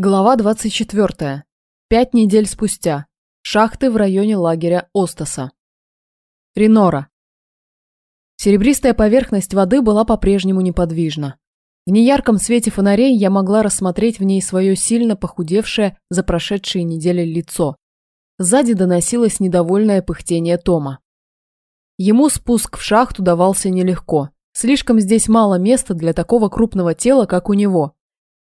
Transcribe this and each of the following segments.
Глава 24. Пять недель спустя. Шахты в районе лагеря Остаса. Ренора. Серебристая поверхность воды была по-прежнему неподвижна. В неярком свете фонарей я могла рассмотреть в ней свое сильно похудевшее за прошедшие недели лицо. Сзади доносилось недовольное пыхтение Тома. Ему спуск в шахту давался нелегко. Слишком здесь мало места для такого крупного тела, как у него –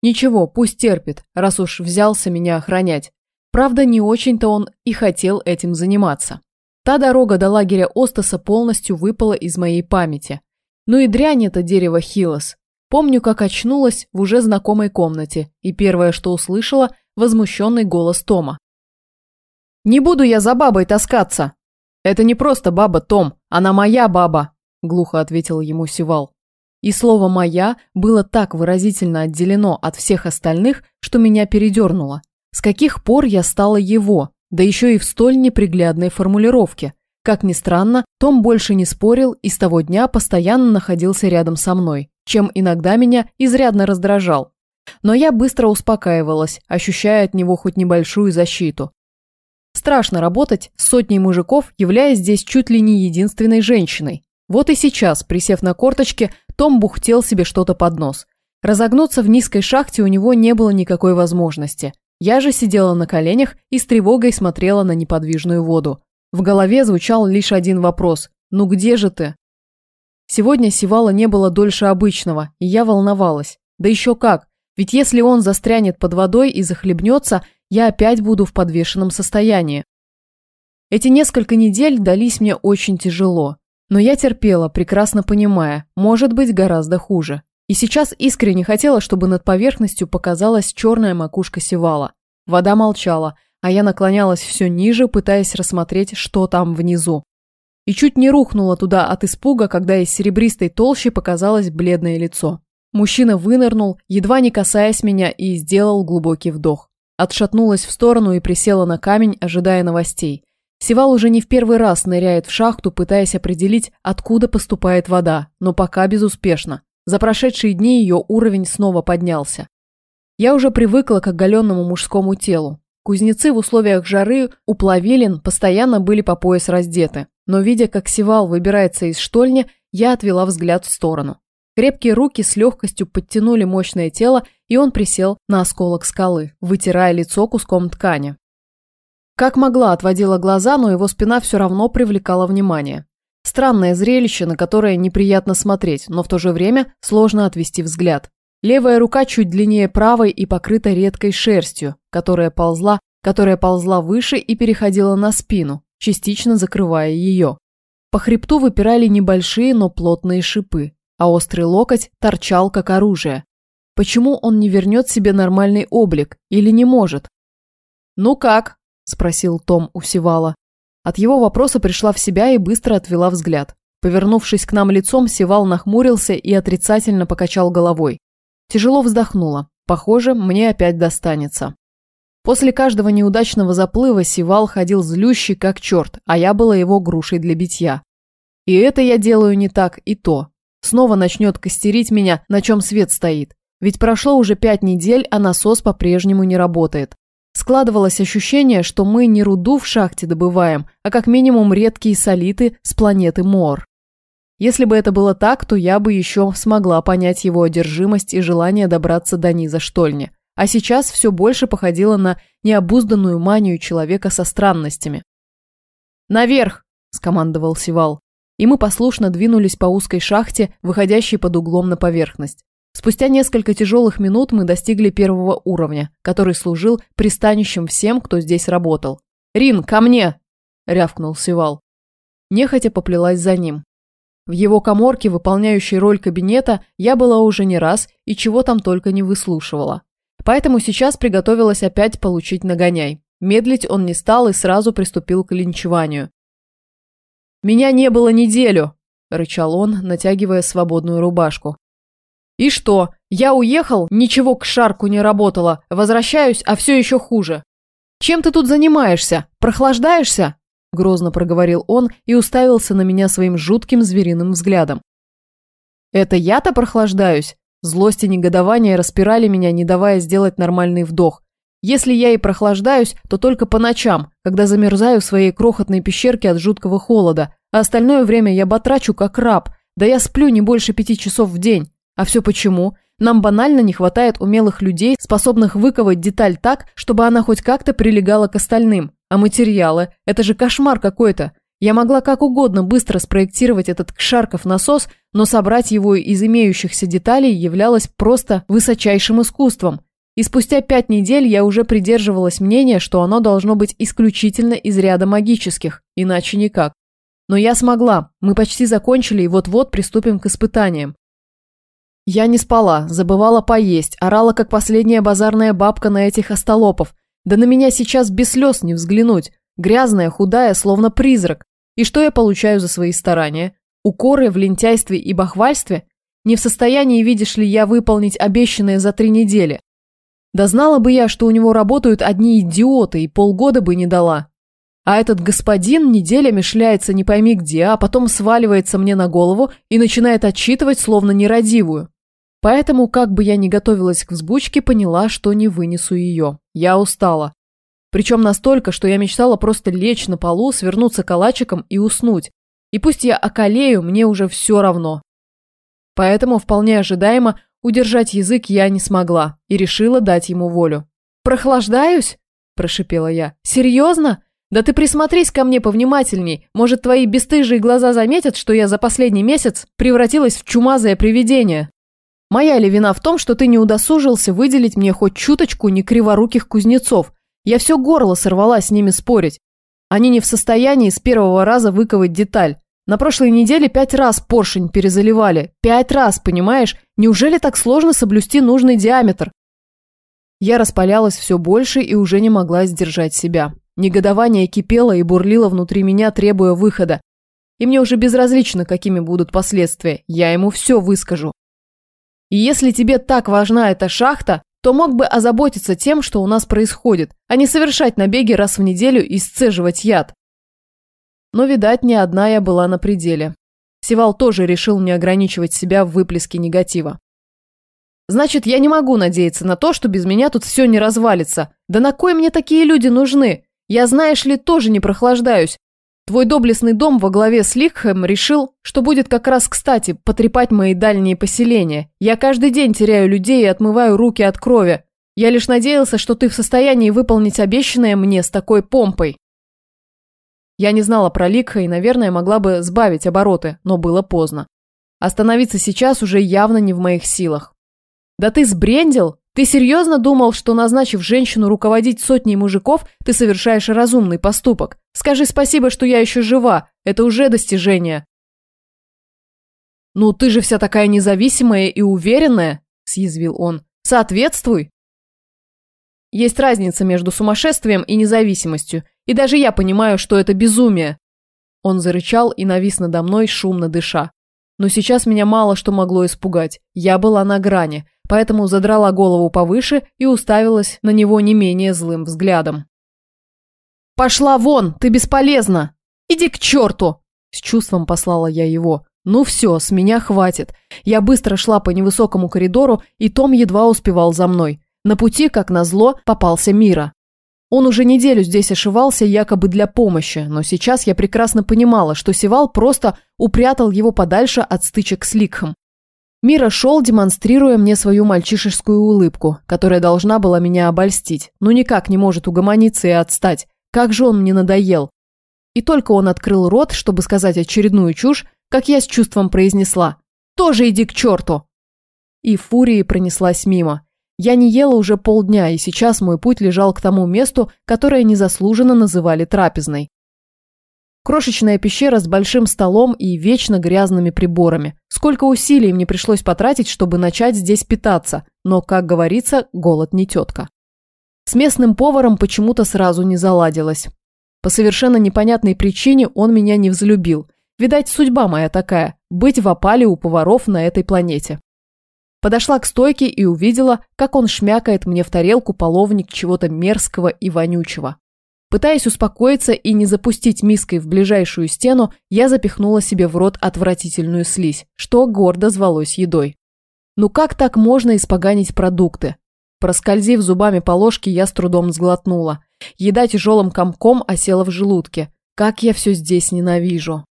Ничего, пусть терпит, раз уж взялся меня охранять. Правда, не очень-то он и хотел этим заниматься. Та дорога до лагеря Остаса полностью выпала из моей памяти. Ну и дрянь это дерево Хилос. Помню, как очнулась в уже знакомой комнате, и первое, что услышала, возмущенный голос Тома. «Не буду я за бабой таскаться!» «Это не просто баба, Том, она моя баба!» – глухо ответил ему Сивал. И слово «моя» было так выразительно отделено от всех остальных, что меня передернуло. С каких пор я стала его, да еще и в столь неприглядной формулировке? Как ни странно, Том больше не спорил и с того дня постоянно находился рядом со мной, чем иногда меня изрядно раздражал. Но я быстро успокаивалась, ощущая от него хоть небольшую защиту. Страшно работать с сотней мужиков, являясь здесь чуть ли не единственной женщиной. Вот и сейчас, присев на корточки, том бухтел себе что-то под нос. Разогнуться в низкой шахте у него не было никакой возможности. Я же сидела на коленях и с тревогой смотрела на неподвижную воду. В голове звучал лишь один вопрос. «Ну где же ты?» Сегодня Сивала не было дольше обычного, и я волновалась. Да еще как, ведь если он застрянет под водой и захлебнется, я опять буду в подвешенном состоянии. Эти несколько недель дались мне очень тяжело. Но я терпела, прекрасно понимая, может быть гораздо хуже. И сейчас искренне хотела, чтобы над поверхностью показалась черная макушка севала. Вода молчала, а я наклонялась все ниже, пытаясь рассмотреть, что там внизу. И чуть не рухнула туда от испуга, когда из серебристой толщи показалось бледное лицо. Мужчина вынырнул, едва не касаясь меня, и сделал глубокий вдох. Отшатнулась в сторону и присела на камень, ожидая новостей. Севал уже не в первый раз ныряет в шахту, пытаясь определить, откуда поступает вода, но пока безуспешно. За прошедшие дни ее уровень снова поднялся. Я уже привыкла к оголенному мужскому телу. Кузнецы в условиях жары у плавилин постоянно были по пояс раздеты, но видя, как Севал выбирается из штольни, я отвела взгляд в сторону. Крепкие руки с легкостью подтянули мощное тело, и он присел на осколок скалы, вытирая лицо куском ткани. Как могла, отводила глаза, но его спина все равно привлекала внимание. Странное зрелище, на которое неприятно смотреть, но в то же время сложно отвести взгляд. Левая рука чуть длиннее правой и покрыта редкой шерстью, которая ползла, которая ползла выше и переходила на спину, частично закрывая ее. По хребту выпирали небольшие, но плотные шипы, а острый локоть торчал как оружие. Почему он не вернет себе нормальный облик или не может? «Ну как?» – спросил Том у Севала. От его вопроса пришла в себя и быстро отвела взгляд. Повернувшись к нам лицом, Севал нахмурился и отрицательно покачал головой. Тяжело вздохнула. Похоже, мне опять достанется. После каждого неудачного заплыва Севал ходил злющий как черт, а я была его грушей для битья. И это я делаю не так, и то. Снова начнет костерить меня, на чем свет стоит. Ведь прошло уже пять недель, а насос по-прежнему не работает. Складывалось ощущение, что мы не руду в шахте добываем, а как минимум редкие солиты с планеты Мор. Если бы это было так, то я бы еще смогла понять его одержимость и желание добраться до низа штольни. А сейчас все больше походило на необузданную манию человека со странностями. «Наверх!» – скомандовал Сивал. И мы послушно двинулись по узкой шахте, выходящей под углом на поверхность. Спустя несколько тяжелых минут мы достигли первого уровня, который служил пристанищем всем, кто здесь работал. «Рин, ко мне!» – рявкнул Сивал. Нехотя поплелась за ним. В его коморке, выполняющей роль кабинета, я была уже не раз и чего там только не выслушивала. Поэтому сейчас приготовилась опять получить нагоняй. Медлить он не стал и сразу приступил к линчеванию. «Меня не было неделю!» – рычал он, натягивая свободную рубашку. И что? Я уехал, ничего к шарку не работало, возвращаюсь, а все еще хуже. Чем ты тут занимаешься? Прохлаждаешься? Грозно проговорил он и уставился на меня своим жутким звериным взглядом. Это я-то прохлаждаюсь? Злость и негодование распирали меня, не давая сделать нормальный вдох. Если я и прохлаждаюсь, то только по ночам, когда замерзаю в своей крохотной пещерке от жуткого холода, а остальное время я батрачу как раб, да я сплю не больше пяти часов в день. А все почему? Нам банально не хватает умелых людей, способных выковать деталь так, чтобы она хоть как-то прилегала к остальным. А материалы? Это же кошмар какой-то. Я могла как угодно быстро спроектировать этот кшарков насос, но собрать его из имеющихся деталей являлось просто высочайшим искусством. И спустя пять недель я уже придерживалась мнения, что оно должно быть исключительно из ряда магических, иначе никак. Но я смогла, мы почти закончили и вот-вот приступим к испытаниям. Я не спала, забывала поесть, орала, как последняя базарная бабка на этих остолопов. Да на меня сейчас без слез не взглянуть. Грязная, худая, словно призрак. И что я получаю за свои старания? Укоры в лентяйстве и бахвальстве? Не в состоянии, видишь ли, я выполнить обещанное за три недели. Да знала бы я, что у него работают одни идиоты, и полгода бы не дала. А этот господин неделями шляется не пойми где, а потом сваливается мне на голову и начинает отчитывать, словно нерадивую. Поэтому, как бы я ни готовилась к взбучке, поняла, что не вынесу ее. Я устала. Причем настолько, что я мечтала просто лечь на полу, свернуться калачиком и уснуть. И пусть я околею, мне уже все равно. Поэтому, вполне ожидаемо, удержать язык я не смогла и решила дать ему волю. «Прохлаждаюсь?» – прошипела я. «Серьезно? Да ты присмотрись ко мне повнимательней. Может, твои бесстыжие глаза заметят, что я за последний месяц превратилась в чумазое привидение?» Моя ли вина в том, что ты не удосужился выделить мне хоть чуточку некриворуких кузнецов? Я все горло сорвала с ними спорить. Они не в состоянии с первого раза выковать деталь. На прошлой неделе пять раз поршень перезаливали. Пять раз, понимаешь? Неужели так сложно соблюсти нужный диаметр? Я распалялась все больше и уже не могла сдержать себя. Негодование кипело и бурлило внутри меня, требуя выхода. И мне уже безразлично, какими будут последствия. Я ему все выскажу. И если тебе так важна эта шахта, то мог бы озаботиться тем, что у нас происходит, а не совершать набеги раз в неделю и сцеживать яд. Но, видать, не одна я была на пределе. Севал тоже решил не ограничивать себя в выплеске негатива. Значит, я не могу надеяться на то, что без меня тут все не развалится. Да на кой мне такие люди нужны? Я, знаешь ли, тоже не прохлаждаюсь. Твой доблестный дом во главе с Ликхэм решил, что будет как раз кстати потрепать мои дальние поселения. Я каждый день теряю людей и отмываю руки от крови. Я лишь надеялся, что ты в состоянии выполнить обещанное мне с такой помпой. Я не знала про Ликха и, наверное, могла бы сбавить обороты, но было поздно. Остановиться сейчас уже явно не в моих силах. Да ты сбрендил? Ты серьезно думал, что назначив женщину руководить сотней мужиков, ты совершаешь разумный поступок? Скажи спасибо, что я еще жива. Это уже достижение. Ну, ты же вся такая независимая и уверенная, съязвил он. Соответствуй. Есть разница между сумасшествием и независимостью, и даже я понимаю, что это безумие. Он зарычал и навис надо мной, шумно дыша. Но сейчас меня мало что могло испугать. Я была на грани поэтому задрала голову повыше и уставилась на него не менее злым взглядом. «Пошла вон, ты бесполезна! Иди к черту!» С чувством послала я его. «Ну все, с меня хватит». Я быстро шла по невысокому коридору, и Том едва успевал за мной. На пути, как назло, попался Мира. Он уже неделю здесь ошивался якобы для помощи, но сейчас я прекрасно понимала, что Севал просто упрятал его подальше от стычек с Ликхом. Мира шел, демонстрируя мне свою мальчишескую улыбку, которая должна была меня обольстить, но никак не может угомониться и отстать. Как же он мне надоел. И только он открыл рот, чтобы сказать очередную чушь, как я с чувством произнесла «Тоже иди к черту!» И фурии пронеслась мимо. Я не ела уже полдня, и сейчас мой путь лежал к тому месту, которое незаслуженно называли трапезной. Крошечная пещера с большим столом и вечно грязными приборами. Сколько усилий мне пришлось потратить, чтобы начать здесь питаться, но, как говорится, голод не тетка. С местным поваром почему-то сразу не заладилось. По совершенно непонятной причине он меня не взлюбил. Видать, судьба моя такая – быть в опале у поваров на этой планете. Подошла к стойке и увидела, как он шмякает мне в тарелку половник чего-то мерзкого и вонючего. Пытаясь успокоиться и не запустить миской в ближайшую стену, я запихнула себе в рот отвратительную слизь, что гордо звалось едой. Ну как так можно испоганить продукты? Проскользив зубами по ложке, я с трудом сглотнула. Еда тяжелым комком осела в желудке. Как я все здесь ненавижу.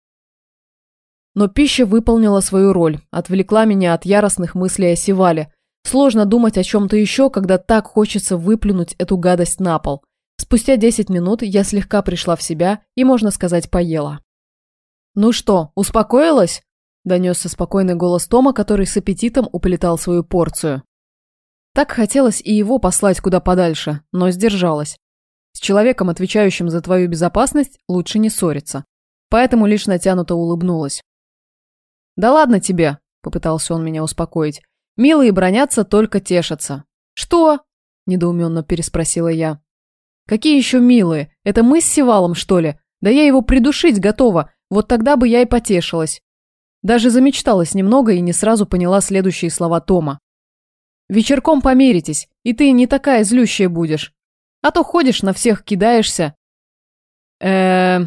Но пища выполнила свою роль, отвлекла меня от яростных мыслей о Севале. Сложно думать о чем-то еще, когда так хочется выплюнуть эту гадость на пол. Спустя 10 минут я слегка пришла в себя и, можно сказать, поела. «Ну что, успокоилась?» – донесся спокойный голос Тома, который с аппетитом уплетал свою порцию. Так хотелось и его послать куда подальше, но сдержалась. С человеком, отвечающим за твою безопасность, лучше не ссориться. Поэтому лишь натянуто улыбнулась. «Да ладно тебе», – попытался он меня успокоить. «Милые бронятся, только тешатся». «Что?» – недоуменно переспросила я. «Какие еще милые? Это мы с Севалом, что ли? Да я его придушить готова, вот тогда бы я и потешилась». Даже замечталась немного и не сразу поняла следующие слова Тома. «Вечерком помиритесь, и ты не такая злющая будешь. А то ходишь, на всех кидаешься». э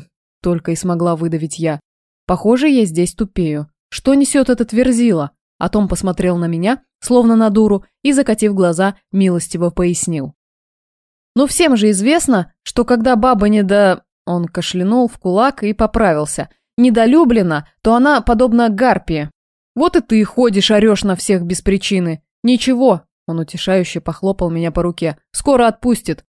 только и смогла выдавить я. «Похоже, я здесь тупею. Что несет этот верзила? А Том посмотрел на меня, словно на дуру, и, закатив глаза, милостиво пояснил. Ну, всем же известно, что когда баба не до... Он кашлянул в кулак и поправился. Недолюблена, то она подобна гарпии. Вот и ты ходишь, орешь на всех без причины. Ничего, он утешающе похлопал меня по руке. Скоро отпустит.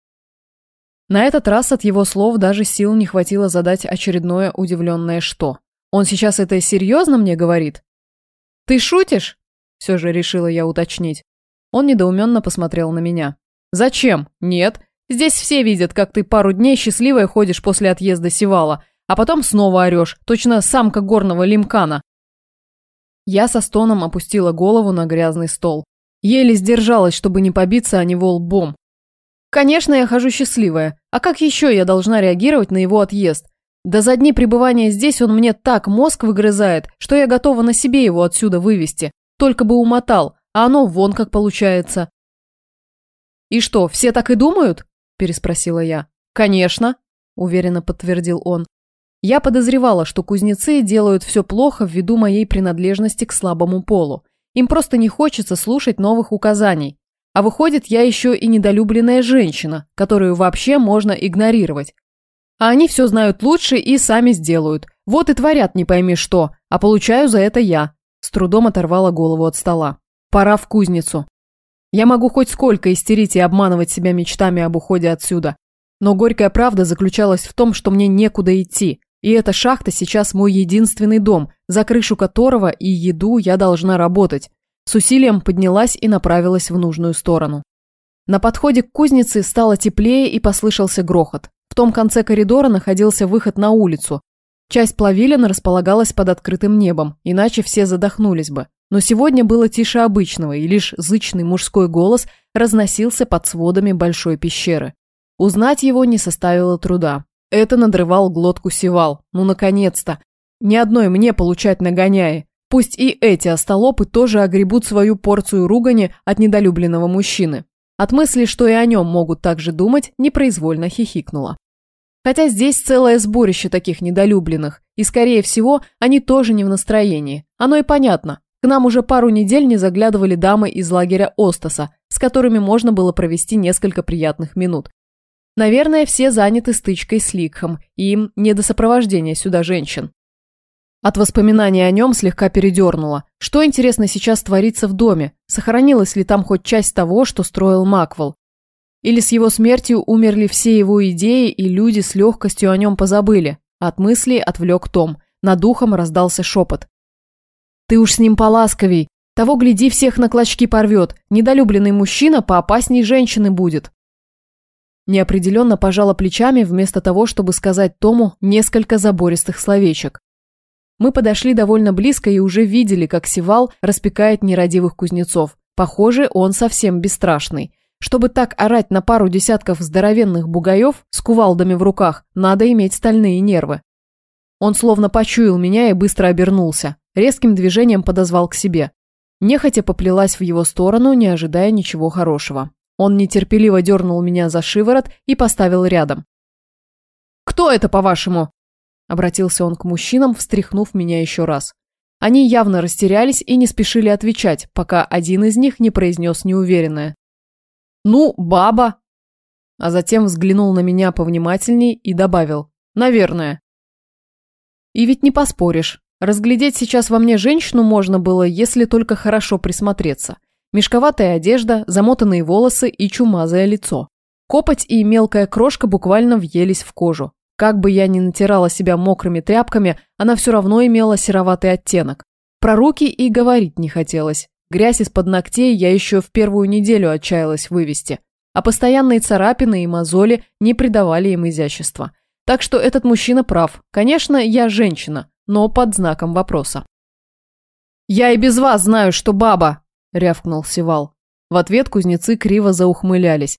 На этот раз от его слов даже сил не хватило задать очередное удивленное «что». Он сейчас это серьезно мне говорит? Ты шутишь? Все же решила я уточнить. Он недоуменно посмотрел на меня. Зачем? Нет. Здесь все видят, как ты пару дней счастливая ходишь после отъезда Севала, а потом снова орешь, точно самка горного лимкана. Я со стоном опустила голову на грязный стол. Еле сдержалась, чтобы не побиться о него лбом. Конечно, я хожу счастливая. А как еще я должна реагировать на его отъезд? Да за дни пребывания здесь он мне так мозг выгрызает, что я готова на себе его отсюда вывести. Только бы умотал, а оно вон как получается. «И что, все так и думают?» – переспросила я. «Конечно», – уверенно подтвердил он. Я подозревала, что кузнецы делают все плохо ввиду моей принадлежности к слабому полу. Им просто не хочется слушать новых указаний. А выходит, я еще и недолюбленная женщина, которую вообще можно игнорировать. А они все знают лучше и сами сделают. Вот и творят не пойми что, а получаю за это я. С трудом оторвала голову от стола. Пора в кузницу. Я могу хоть сколько истерить и обманывать себя мечтами об уходе отсюда. Но горькая правда заключалась в том, что мне некуда идти. И эта шахта сейчас мой единственный дом, за крышу которого и еду я должна работать. С усилием поднялась и направилась в нужную сторону. На подходе к кузнице стало теплее и послышался грохот. В том конце коридора находился выход на улицу. Часть плавилина располагалась под открытым небом, иначе все задохнулись бы. Но сегодня было тише обычного, и лишь зычный мужской голос разносился под сводами большой пещеры. Узнать его не составило труда. Это надрывал глотку Севал. Ну, наконец-то! Ни одной мне получать нагоняи. Пусть и эти остолопы тоже огребут свою порцию ругани от недолюбленного мужчины. От мысли, что и о нем могут так же думать, непроизвольно хихикнула. Хотя здесь целое сборище таких недолюбленных, и, скорее всего, они тоже не в настроении. Оно и понятно. К нам уже пару недель не заглядывали дамы из лагеря Остаса, с которыми можно было провести несколько приятных минут. Наверное, все заняты стычкой с Ликхом, и им не до сопровождения сюда женщин. От воспоминаний о нем слегка передернуло. Что, интересно, сейчас творится в доме? Сохранилась ли там хоть часть того, что строил Маквел? Или с его смертью умерли все его идеи, и люди с легкостью о нем позабыли? От мыслей отвлек Том. Над духом раздался шепот. «Ты уж с ним поласковей. Того, гляди, всех на клочки порвет. Недолюбленный мужчина поопасней женщины будет». Неопределенно пожала плечами, вместо того, чтобы сказать Тому несколько забористых словечек. Мы подошли довольно близко и уже видели, как Сивал распекает нерадивых кузнецов. Похоже, он совсем бесстрашный. Чтобы так орать на пару десятков здоровенных бугаев с кувалдами в руках, надо иметь стальные нервы. Он словно почуял меня и быстро обернулся. Резким движением подозвал к себе. Нехотя поплелась в его сторону, не ожидая ничего хорошего. Он нетерпеливо дернул меня за шиворот и поставил рядом. «Кто это, по-вашему?» Обратился он к мужчинам, встряхнув меня еще раз. Они явно растерялись и не спешили отвечать, пока один из них не произнес неуверенное. Ну, баба. А затем взглянул на меня повнимательней и добавил. Наверное. И ведь не поспоришь. Разглядеть сейчас во мне женщину можно было, если только хорошо присмотреться. Мешковатая одежда, замотанные волосы и чумазое лицо. Копоть и мелкая крошка буквально въелись в кожу. Как бы я ни натирала себя мокрыми тряпками, она все равно имела сероватый оттенок. Про руки и говорить не хотелось. Грязь из-под ногтей я еще в первую неделю отчаялась вывести. А постоянные царапины и мозоли не придавали им изящества. Так что этот мужчина прав. Конечно, я женщина, но под знаком вопроса. «Я и без вас знаю, что баба!» – рявкнул Сивал. В ответ кузнецы криво заухмылялись.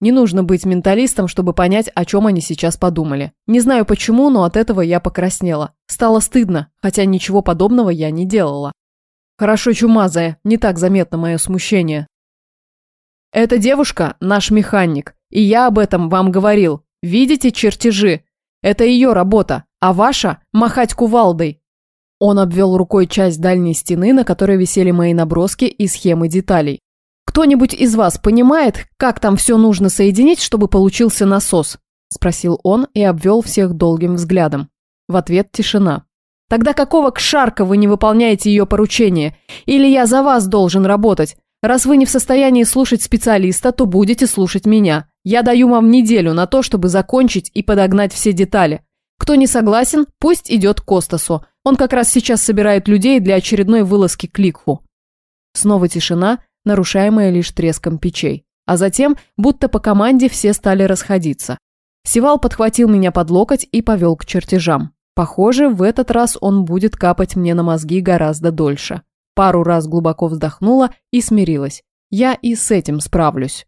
Не нужно быть менталистом, чтобы понять, о чем они сейчас подумали. Не знаю почему, но от этого я покраснела. Стало стыдно, хотя ничего подобного я не делала. Хорошо чумазая, не так заметно мое смущение. Эта девушка – наш механик, и я об этом вам говорил. Видите чертежи? Это ее работа, а ваша – махать кувалдой. Он обвел рукой часть дальней стены, на которой висели мои наброски и схемы деталей. «Кто-нибудь из вас понимает, как там все нужно соединить, чтобы получился насос?» – спросил он и обвел всех долгим взглядом. В ответ тишина. «Тогда какого кшарка вы не выполняете ее поручение? Или я за вас должен работать? Раз вы не в состоянии слушать специалиста, то будете слушать меня. Я даю вам неделю на то, чтобы закончить и подогнать все детали. Кто не согласен, пусть идет к Костасу. Он как раз сейчас собирает людей для очередной вылазки к Ликху. Снова тишина, нарушаемая лишь треском печей. А затем, будто по команде, все стали расходиться. Сивал подхватил меня под локоть и повел к чертежам. Похоже, в этот раз он будет капать мне на мозги гораздо дольше. Пару раз глубоко вздохнула и смирилась. Я и с этим справлюсь.